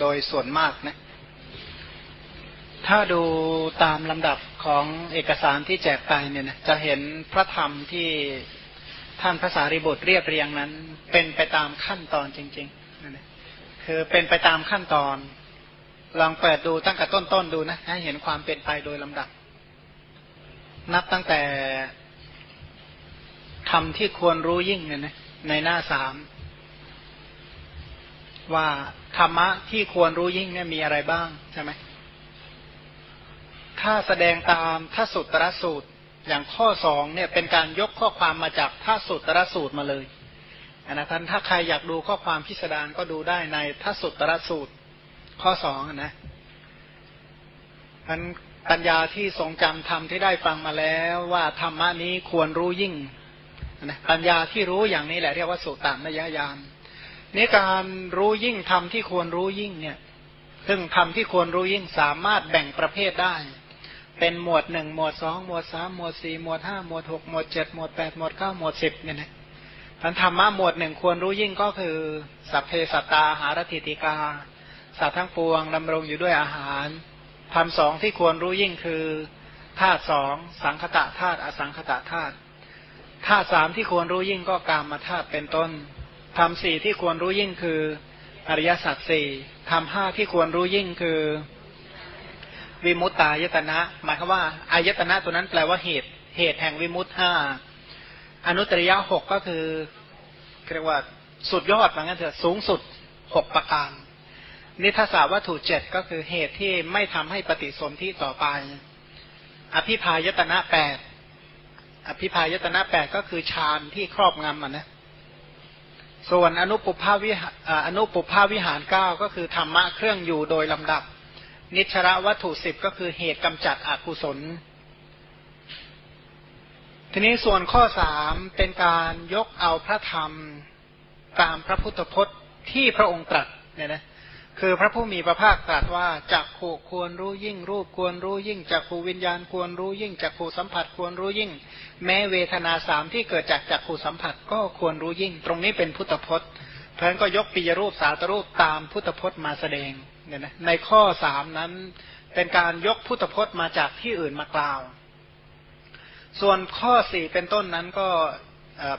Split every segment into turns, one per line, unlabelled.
โดยส่วนมากนะ ถ้าดูตามลำดับของเอกสารที่แจกไปเนี่ยนะจะเห็นพระธรรมที่ท่านพระสารีบุตรเรียบเรียงนั้น เป็นไปตามขั้นตอนจริงๆนะคือเป็นไปตามขั้นตอน ลองเปิดดูตั้งแต่ต้นๆดูนะให้เห็นความเป็นไปโดยลำดับ นับตั้งแต่ทำที่ควรรู้ยิ่งเนี่ยนะในหน้าสาม ว่าธรรมะที่ควรรู้ยิ่งเนี่ยมีอะไรบ้างใช่ไหมถ้าแสดงตามทัศสุตรสูตรอย่างข้อสองเนี่ยเป็นการยกข้อความมาจากทัศสุตรสูตรมาเลยอันนะท่านถ้าใครอยากดูข้อความพิสดารก็ดูได้ในทัศสุตรสูตร ข้อสองนะอันปัญญาที่ทรงจำธรรมที่ได้ฟังมาแล้วว่าธรรมะนี้ควรรู้ยิ่งนะปัญญาที่รู้อย่างนี้แหละเรียกว่าสุตตามยญาณ นี่การรู้ยิ่งทำที่ควรรู้ยิ่งเนี่ยซึ่งทำที่ควรรู้ยิ่งสามารถแบ่งประเภทได้ เป็นหมวดหนึ่งหมวดสองหมวดสามหมวดสี่หมวดห้าหมวดหกหมวดเจ็ดหมวดแปดหมวดเก้าหมวดสิบเนี่ยนะพันธรรมะหมวดหนึ่งควรรู้ยิ่งก็คือ สัพเพสัตตาหารติติกา สัตว์ทั้งปวงดำรงอยู่ด้วยอาหารทำสองที่ควรรู้ยิ่งคือธาตุสองสังคตะธาตุอสังคตะธาตุธาตุสามที่ควรรู้ยิ่งก็กามมาธาตุเป็นต้น ทำสี่ที่ควรรู้ยิ่งคือ อริยสัจสี่ทำห้าที่ควรรู้ยิ่งคือ วิมุตตายตนะ หมายความว่าอายตนะตัวนั้นแปลว่าเหตุ เหตุแห่งวิมุตห้าอนุตริยะหกก็คือเรียกว่าสุดยอดเหมือนกันเถอะสูงสุดหกประการ นิทศาวัตถุเจ็ดก็คือเหตุที่ไม่ทำให้ปฏิสนธิต่อไป อภิพายตนะแปดอภิพายตนะแปดก็คือฌานที่ครอบงำมันนะ ส่วนอนุปภาวิอนุปภาวิหารเก้าก็คือธรรมะเครื่องอยู่โดยลำดับ นิชระวัตถุสิบก็คือเหตุกำจัดอกุศล ทีนี้ส่วนข้อสามเป็นการยกเอาพระธรรมตามพระพุทธพจน์ที่พระองค์ตรัสเนี่ยนะ คือพระผู้มีพระภาคตรัสว่าจักขูควรรู้ยิ่งรูปควรรู้ยิ่งจักขูวิญญาณควรรู้ยิ่งจักขูสัมผัสควรรู้ยิ่ง แม้เวทนาสามที่เกิดจากจักขูสัมผัสก็ควรรู้ยิ่ง ตรงนี้เป็นพุทธพจน์เพราะนั้นก็ยกปิยรูปสาตรูปตามพุทธพจน์มาแสดงเนี่ยนะในข้อสามนั้นเป็นการยกพุทธพจน์มาจากที่อื่นมากล่าว ส่วนข้อสี่เป็นต้นนั้นก็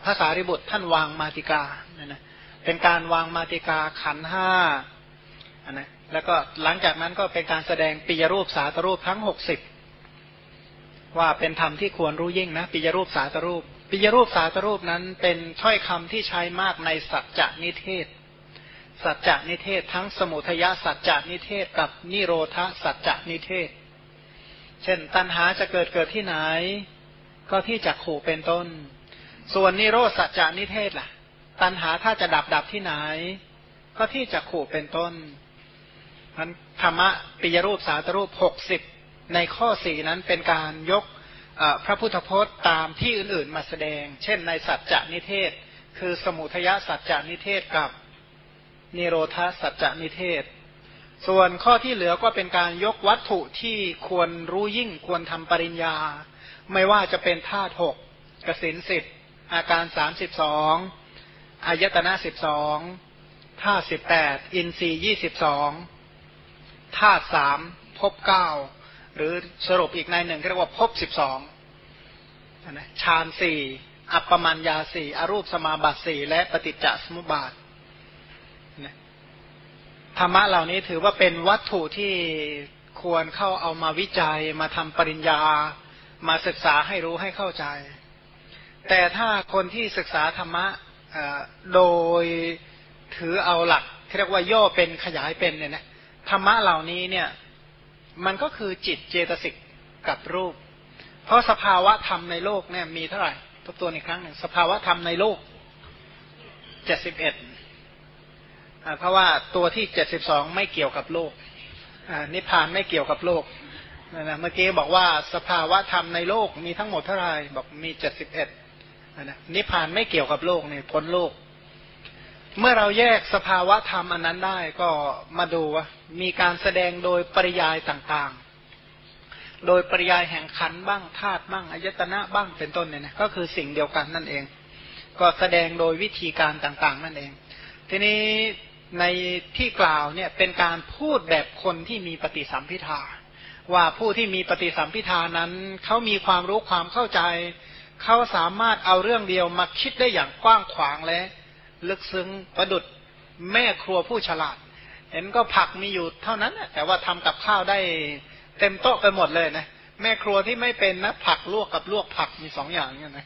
ภาษาริบุตรท่านวางมาติกาเนี่ยนะเป็นการวางมาติกาขันห้า นนะแล้วก็หลังจากนั้นก็เป็นการแสดงปิยรูปสาตรูปทั้งหกสิบว่าเป็นธรรมที่ควรรู้ยิ่งนะปิยรูปสาตรูปปิยรูปสาตรูปนั้นเป็นถ้อยคำที่ใช้มากในสัจจนิเทศ สัจจนิเทศ ทั้งสมุทยสัจจนิเทศกับนิโรธสัจจนิเทศ เช่น ตัณหาจะเกิดเกิดที่ไหน ก็ที่จักขู่เป็นต้น ส่วนนิโรธสัจจนิเทศล่ะ ตัณหาถ้าจะดับดับที่ไหน ก็ที่จักขู่เป็นต้น นั้นธรรมะปิยรูปสาตรูปหกสิบในข้อสี่นั้นเป็นการยกพระพุทธพจน์ตามที่อื่น ๆ มาแสดง เช่นในสัจจะนิเทศ คือสมุทยสัจจะนิเทศกับนิโรธาสัจจะนิเทศ ส่วนข้อที่เหลือก็เป็นการยกวัตถุที่ควรรู้ยิ่งควรทำปริญญา ไม่ว่าจะเป็นธาตุหกกสินสิบอาการสามสิบสองอายตนะสิบสองธาตุสิบแปดอินทรีย์ยี่สิบสอง ธาตุสามภพเก้าหรือสรุปอีกในหนึ่งเรียกว่าภพสิบสองฌานสี่อัปปมัญญาสี่อรูปสมาบัติสี่และปฏิจจสมุปบาทธรรมะเหล่านี้ถือว่าเป็นวัตถุที่ควรเข้าเอามาวิจัยมาทำปริญญา มาศึกษาให้รู้ให้เข้าใจ แต่ถ้าคนที่ศึกษาธรรมะโดยถือเอาหลักเรียกว่าย่อเป็นขยายเป็นเนี่ยนะ ธรรมะเหล่านี้เนี่ย มันก็คือจิตเจตสิกกับรูป เพราะสภาวะธรรมในโลกเนี่ยมีเท่าไหร่ทบทวนอีกครั้งหนึ่งสภาวะธรรมในโลกเจ็ดสิบเอ็ดเพราะว่าตัวที่เจ็ดสิบสองไม่เกี่ยวกับโลกนิพพานไม่เกี่ยวกับโลกนะเมื่อกี้บอกว่าสภาวะธรรมในโลกมีทั้งหมดเท่าไหร่บอกมีเจ็ดสิบเอ็ดนิพพานไม่เกี่ยวกับโลกเนี่ยพ้นโลก เมื่อเราแยกสภาวะธรรมอันนั้นได้ก็มาดูว่ามีการแสดงโดยปริยายต่างๆ โดยปริยายแห่งขันบ้างธาตุบ้างอายตนะบ้างเป็นต้นเนี่ยนะก็คือสิ่งเดียวกันนั่นเอง ก็แสดงโดยวิธีการต่างๆ นั่นเอง ทีนี้ในที่กล่าวเนี่ยเป็นการพูดแบบคนที่มีปฏิสัมพิทาว่าผู้ที่มีปฏิสัมพิทานั้นเขามีความรู้ความเข้าใจเขาสามารถเอาเรื่องเดียวมาคิดได้อย่างกว้างขวางและ ลึกซึ้งประดุดแม่ครัวผู้ฉลาด เห็นก็ผักมีอยู่เท่านั้นแต่ว่าทำกับข้าวได้เต็มโต๊ะไปหมดเลยนะแม่ครัวที่ไม่เป็นนะผักลวกกับลวกผักมีสองอย่างเนี่ยนะ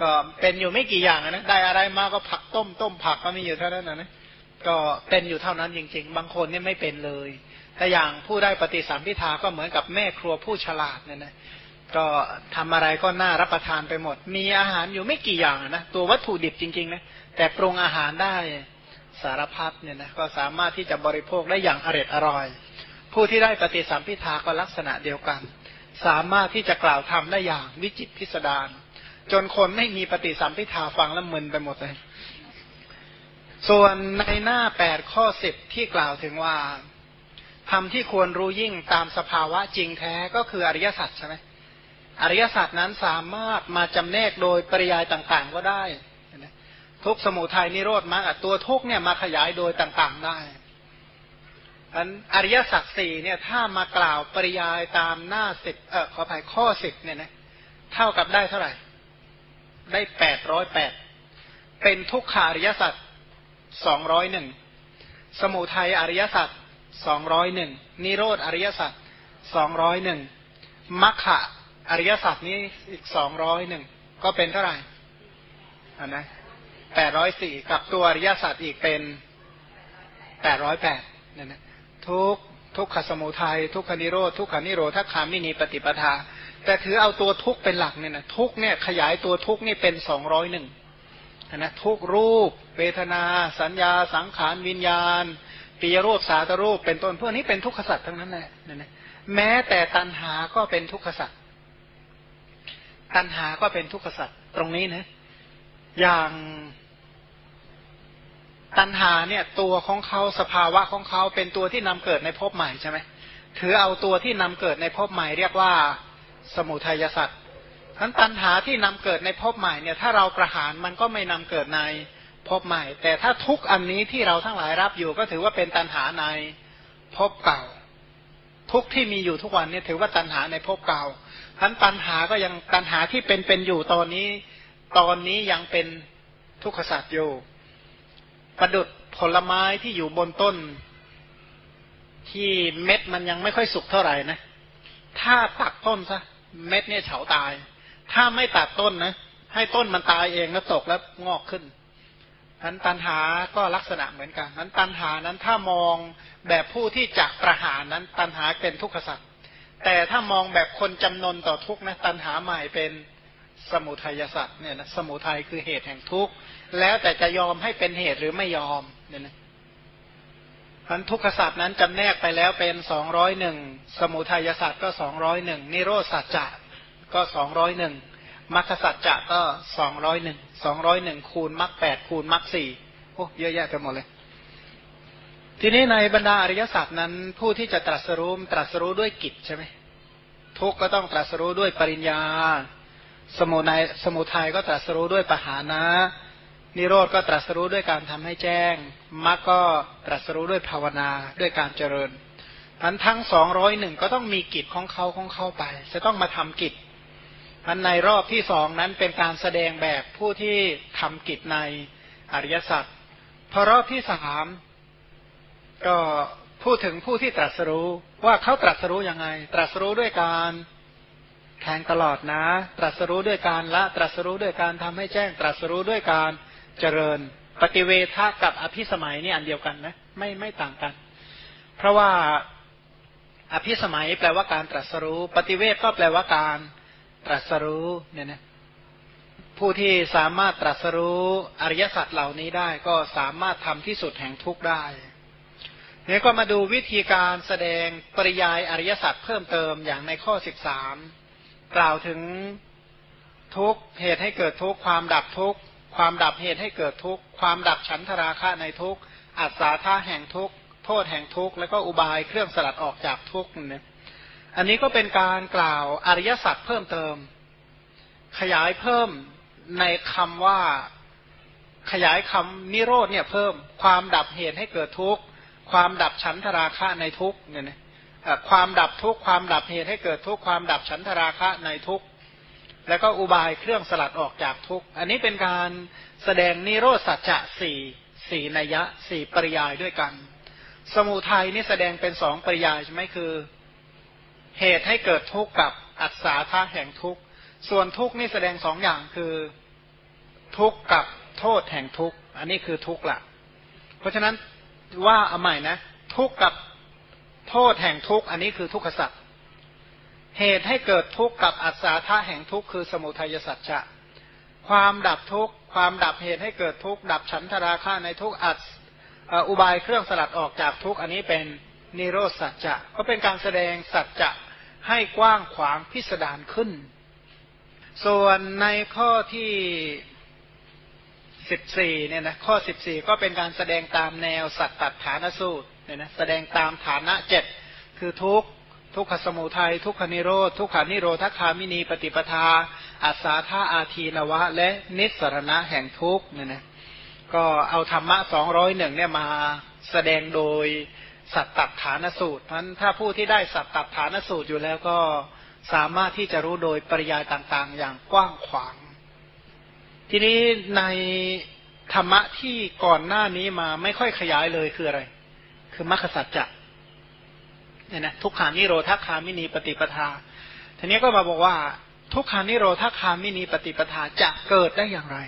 ก็เป็นอยู่ไม่กี่อย่างนะได้อะไรมาก็ผักต้มต้มผักก็มีอยู่เท่านั้นนะนะก็เป็นอยู่เท่านั้นจริง ๆ บางคนเนี่ยไม่เป็นเลยแต่อย่างผู้ได้ปฏิสัมพิทาก็เหมือนกับแม่ครัวผู้ฉลาดเนี่ยนะ ก็ทำอะไรก็น่ารับประทานไปหมด มีอาหารอยู่ไม่กี่อย่างนะตัววัตถุดิบจริงๆนะแต่ปรุงอาหารได้สารพัดเนี่ยนะก็สามารถที่จะบริโภคได้อย่างอร็ดอร่อย ผู้ที่ได้ปฏิสัมพิทาก็ลักษณะเดียวกัน สามารถที่จะกล่าวทำได้อย่างวิจิตพิสดารจนคนไม่มีปฏิสัมพิทาฟังแล้วมึนไปหมดเลย ส่วนในหน้าแปดข้อสิบที่กล่าวถึงว่าทำที่ควรรู้ยิ่งตามสภาวะจริงแท้ก็คืออริยสัจใช่ไหม อริยสัจนั้นสามารถมาจำแนกโดยปริยายต่างๆก็ได้ทุกสมุทัยนิโรธมรรคตัวทุกเนี่ยมาขยายโดยต่างๆได้อันอริยสัจสี่เนี่ยถ้ามากล่าวปริยายตามหน้าสิบเออขออภัยข้อสิบเนี่ยนะเท่ากับได้เท่าไหร่ ได้แปดร้อยแปดเป็นทุกขาริยสัจสองร้อยหนึ่งสมุทัยอริยสัจสองร้อยหนึ่งนิโรธอริยสัจสองร้อยหนึ่งมัคคะ อริยสัจนี้อีกสองร้อยหนึ่งก็เป็นเท่าไหร่อันนะแปดร้อยสี่กับตัวอริยสัจอีกเป็นแปดร้อยแปดเนี่ยนะทุกทุกขสมุทัยทุกขนิโรธทุกขานิโรธคามินีปฏิปทา แต่ถือเอาตัวทุกเป็นหลักเนี่ยนะทุกเนี่ยขยายตัวทุกนี่เป็นสองร้อยหนึ่งนะทุกรูป เวทนา สัญญา สังขารวิญญาณปียรูปสาตรูปเป็นต้นพวกนี้เป็นทุกขสัตว์ทั้งนั้นแหละนะแม้แต่ตัณหาก็เป็นทุกขสัตว์ ตัณหาก็เป็นทุกขสัตว์ตรงนี้นะ อย่างตัณหาเนี่ย ตัวของเขาสภาวะของเขาเป็นตัวที่นำเกิดในภพใหม่ใช่ไหมถือเอาตัวที่นำเกิดในภพใหม่ เรียกว่า สมุทัยสัตว์ทั้นตัณหาที่นำเกิดในภพใหม่เนี่ย ถ้าเราประหารมันก็ไม่นำเกิดในภพใหม่ แต่ถ้าทุกอันนี้ที่เราทั้งหลายรับอยู่ก็ถือว่าเป็นตัณหาในภพเก่า ทุกที่มีอยู่ทุกวันเนี่ยถือว่าตัณหาในภพเก่าทั้นตัณหาก็ยังตัณหาที่เป็นเป็นอยู่ตอนนี้ ตอนนี้ยังเป็นทุกขศาสตว์อยู่ ประดุดผลไม้ที่อยู่บนต้น ที่เม็ดมันยังไม่ค่อยสุกเท่าไหร่นะ ถ้าตัดต้นซะเม็ดเนี่ยเฉาตาย ถ้าไม่ตัดต้นนะให้ต้นมันตายเองแล้วตกแล้วงอกขึ้น นั้นตันหาก็ลักษณะเหมือนกันนั้นตันหานั้นถ้ามองแบบผู้ที่จะประหารนั้นตันหาเป็นทุกขสัตว์แต่ถ้ามองแบบคนจำนนต่อทุกนะตันหาใหม่เป็นสมุทัยสัตว์เนี่ยนะสมุทัยคือเหตุแห่งทุกข์แล้วแต่จะยอมให้เป็นเหตุหรือไม่ยอมเนี่ยนะพันทุกขสัตว์นั้นจำแนกไปแล้วเป็นสองร้อยหนึ่งสมุทัยสัตว์ก็สองร้อยหนึ่งนิโรธสัจจะก็สองร้อยหนึ่ง มรรคสัจจะก็สองร้อยหนึ่งสองร้อยหนึ่งคูณมรรคแปดคูณมรรคสี่โอ้เยอะแยะไปหมดเลย ทีนี้ในบรรดาอริยสัจนั้น ผู้ที่จะตรัสรู้ตรัสรู้ด้วยกิจใช่ไหมทุกก็ต้องตรัสรู้ด้วยปริญญา สมุนัยสมุทัยก็ตรัสรู้ด้วยปหานะ นิโรธก็ตรัสรู้ด้วยการทำให้แจ้งมรรคก็ตรัสรู้ด้วยภาวนาด้วยการเจริญทั้นทั้งสองร้อยหนึ่งก็ต้องมีกิจของเขาของเขาไป จะต้องมาทำกิจ อันในรอบที่สองนั้นเป็นการแสดงแบบผู้ที่ทำกิจในอริยสัจพอรอบที่สามก็พูดถึงผู้ที่ตรัสรู้ว่าเขาตรัสรู้ยังไง ตรัสรู้ด้วยการแทงตลอดนะ ตรัสรู้ด้วยการละ ตรัสรู้ด้วยการทำให้แจ้ง ตรัสรู้ด้วยการเจริญ ปฏิเวทะกับอภิสมัยนี่อันเดียวกันนะ ไม่ไม่ต่างกัน เพราะว่าอภิสมัยแปลว่าการตรัสรู้ ปฏิเวทก็แปลว่าการ ตรัสรู้เนี่ยนะผู้ที่สามารถตรัสรู้อริยสัจเหล่านี้ได้ก็สามารถทำที่สุดแห่งทุกข์ได้เนี่ยก็มาดูวิธีการแสดงปริยายอริยสัจเพิ่มเติมอย่างในข้อสิบสามกล่าวถึงทุกเหตุให้เกิดทุกความดับทุกความดับเหตุให้เกิดทุกความดับฉันทราคะในทุกอัศาธาแห่งทุกโทษแห่งทุกแล้วก็อุบายเครื่องสลัดออกจากทุกเนี่ย อันนี้ก็เป็นการกล่าวอริยสัจเพิ่มเติม ขยายเพิ่มในคำว่าขยายคำนิโรธเนี่ยเพิ่มความดับเหตุให้เกิดทุกข์ความดับฉันทราคะในทุกข์เนี่ยนะความดับทุกข์ความดับเหตุให้เกิดทุกข์ความดับฉันทราคะในทุกข์แล้วก็อุบายเครื่องสลัดออกจากทุกข์อันนี้เป็นการแสดงนิโรธสัจจะสี่สี่นัยะสี่ปริยายด้วยกัน สมุทัยนี่แสดงเป็นสองปริยายใช่ไหมคือ เหตุให้เกิดทุกข์กับอัศาธาแห่งทุกข์ส่วนทุกข์นี่แสดงสองอย่างคือทุกข์กับโทษแห่งทุกข์อันนี้คือทุกข์ละเพราะฉะนั้นว่าเอาใหม่นะ ทุกข์กับโทษแห่งทุกข์อันนี้คือทุกขสัตว์เหตุให้เกิดทุกข์กับอัศาธาแห่งทุกข์คือสมุทัยสัจจะความดับทุกข์ความดับเหตุให้เกิดทุกข์ดับฉันทราคะในทุกข์อัดอุบายเครื่องสลัดออกจากทุกข์อันนี้เป็น นิโรธสัจจะก็เป็นการแสดงสัจจะให้กว้างขวางพิสดารขึ้น ส่วนในข้อที่สิบสี่เนี่ยนะข้อสิบสี่ก็เป็นการแสดงตามแนวสัตตฐานสูตรเนี่ยนะแสดงตามฐานะเจ็ดคือทุกทุกขสมุทัยทุกขนิโรธทุกขานิโรธคามินีปฏิปทาอาสาธาอาทีนวะ และนิสรณะแห่งทุกเนี่ยนะก็เอาธรรมะสองร้อยหนึ่งเนี่ยมาแสดงโดย สัตตฐานสูตรเพราะถ้าผู้ที่ได้สัตตฐานสูตรอยู่แล้วก็สามารถที่จะรู้โดยปริยายต่างๆ อย่างกว้างขวาง ทีนี้ในธรรมะที่ก่อนหน้านี้มาไม่ค่อยขยายเลยคืออะไร คือมรรคสัจจะเนี่ยนะทุกขานิโรธคามินีปฏิปทา ทีนี้ก็มาบอกว่า ทุกขานิโรธคามินีปฏิปทาจะเกิดได้อย่างไร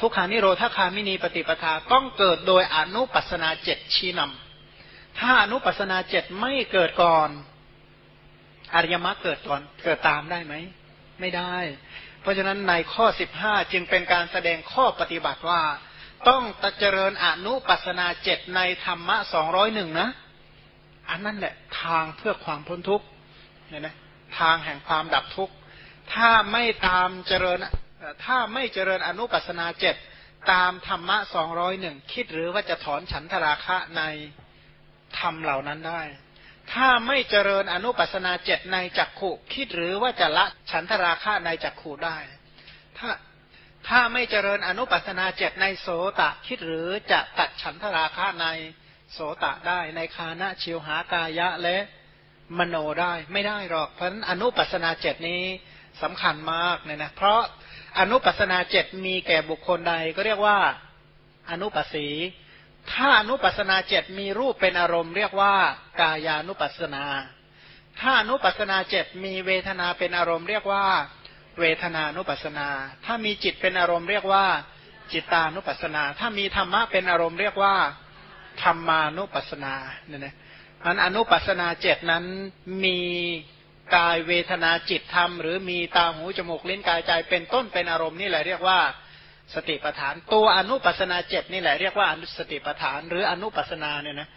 ทุกขานิโรธคามินีปฏิปทาต้องเกิดโดยอนุปัสนาเจ็ดชี้นำ ถ้าอนุปัสนาเจ็ดไม่เกิดก่อน อริยมรรคเกิดก่อนเกิดตามได้ไหม ไม่ได้ เพราะฉะนั้นในข้อสิบห้าจึงเป็นการแสดงข้อปฏิบัติว่า ต้องตเจริญอนุปัสนาเจ็ดในธรรมะสองร้อยหนึ่งนะ อันนั้นแหละทางเพื่อความพ้นทุกข์เนี่ยนะทางแห่งความดับทุกข์ ถ้าไม่ตามเจริญถ้าไม่เจริญอนุปัสนาเจ็ดตามธรรมะสองร้อยหนึ่งคิดหรือว่าจะถอนฉันทราคะใน ธรรมเหล่านั้นได้ ถ้าไม่เจริญอนุปัสนาเจ็ดในจักขุคิดหรือว่าจะละฉันทราคะในจักขุได้ ถ้าถ้าไม่เจริญอนุปัสนาเจ็ดในโสตะคิดหรือจะตัดฉันทราคะในโสตะได้ ในคานะชิวหากายะและมโนได้ไม่ได้หรอกเพราะนั้นอนุปัสนาเจ็ดนี้สำคัญมากเนี่ยนะเพราะอนุปัสนาเจ็ดมีแก่บุคคลใดก็เรียกว่าอนุปัสสี ถ้าอนุปัสนาเจ็ดมีรูปเป็นอารมณ์เรียกว่ากายานุปัสนา ถ้าอนุปัสนาเจ็ดมีเวทนาเป็นอารมณ์เรียกว่า เวทนานุปัสนา ถ้ามีจิตเป็นอารมณ์เรียกว่า จิตานุปัสนา ถ้ามีธรรมะเป็นอารมณ์เรียกว่าธรรมานุปัสนาเนี่ยนะมันอนุปัสนาเจ็ดนั้นมีกายเวทนาจิตธรรม หรือมีตาหูจมูกลิ้นกายใจเป็นต้นเป็นอารมณ์นี่แหละเรียกว่า สติปัฏฐาน ตัวอนุปัสนาเจ็ดนี่แหละเรียกว่าอนุสติปัฏฐานหรืออนุปัสนาเนี่ยนะ